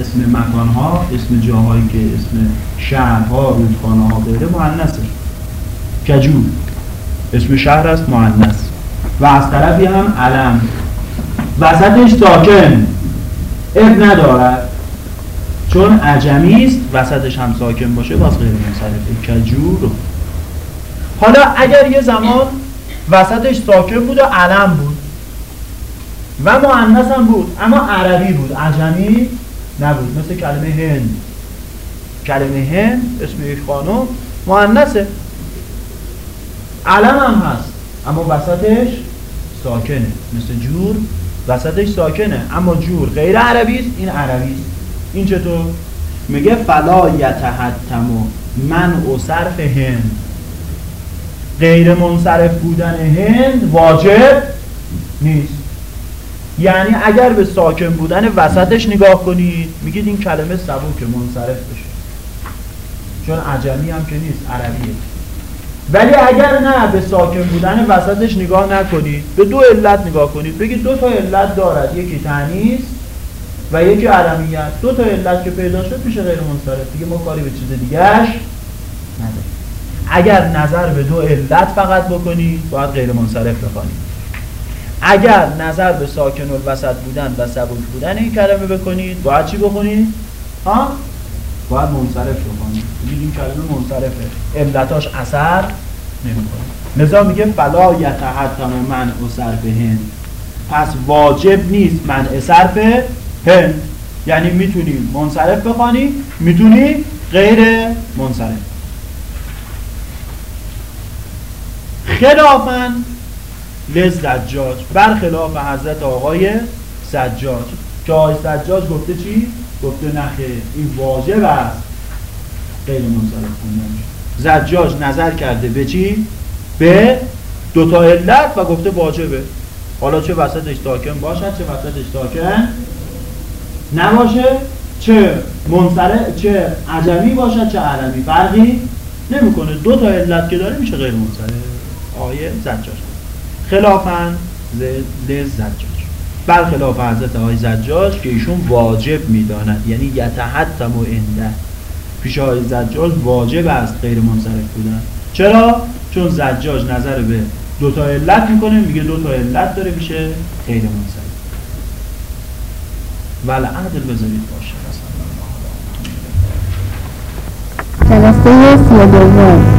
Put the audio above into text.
اسم مکان ها اسم جاهایی که اسم شهرها رودخانه ها غیره مؤنثه. کجور. اسم شهر است مؤنث. و از طرفی هم علم. وسطش ساکن. اب ندارد. چون عجمی است وسطش هم ساکن باشه باز غیر منصرفه. کجور. حالا اگر یه زمان وسطش ساکن بود و علم بود و مؤنث هم بود اما عربی بود. عجمی نبود. مثل کلمه هند. کلمه هند اسم یک خانم مؤنثه علم هم هست اما وسطش ساکنه. مثل جور وسطش ساکنه اما جور غیر عربی است این عربی است. این چطور؟ میگه فلا یتحتم من و صرف هند. غیر منصرف بودن هند واجب نیست. یعنی اگر به ساکن بودن وسطش نگاه کنید میگید این کلمه سبوک منصرف بشه. چون عجمی هم که نیست عربیه. ولی اگر نه به ساکن بودن وسطش نگاه نکنید به دو علت نگاه کنید. بگید دو تا علت دارد. یکی تنیس و یکی علمیت دو تا علت که پیدا شد میشه غیر منصرف. دیگه ما کاری به چیز دیگهش نداریم. اگر نظر به دو علت فقط بکنید باید غیر منصرف بخوانید. اگر نظر به ساکن الوسط بودن و سبک بودن این کلمه بکنید باید چی بخونید؟ ها؟ باید منصرف بکنید این کلمه منصرفه. علتاش اثر نمی‌کنه. نظام میگه فلا یتحتم من صرف هند. پس واجب نیست من صرف هند. یعنی می‌تونی منصرف بخوانی می‌تونی غیر منصرف. لزجاج برخلاف حضرت آقای سجاج که آقای سجاج گفته چی؟ گفته نخه این واجب است. غیر منصرف خوندن زجاج نظر کرده به چی؟ به دوتا علت و گفته واجبه. حالا چه وسطش ساکن باشد چه وسطش ساکن نباشه. چه منصرف چه عجمی باشد چه عربی. فرقی نمی‌کنه. دو تا علت که داره میشه غیر منصرف آیه زجاج خلافا لزجاج برخلاف حضرت آقای زجاج که ایشون واجب می‌داند. یعنی یتحتم و انده پیش آقای زجاج واجب است غیر منصرف بودن. چرا؟ چون زجاج نظر به دو تا علت می‌کنه. میگه دو تا علت داره میشه غیر منصرف. ولی عدل بذارید باشه. جلسه سی دوم.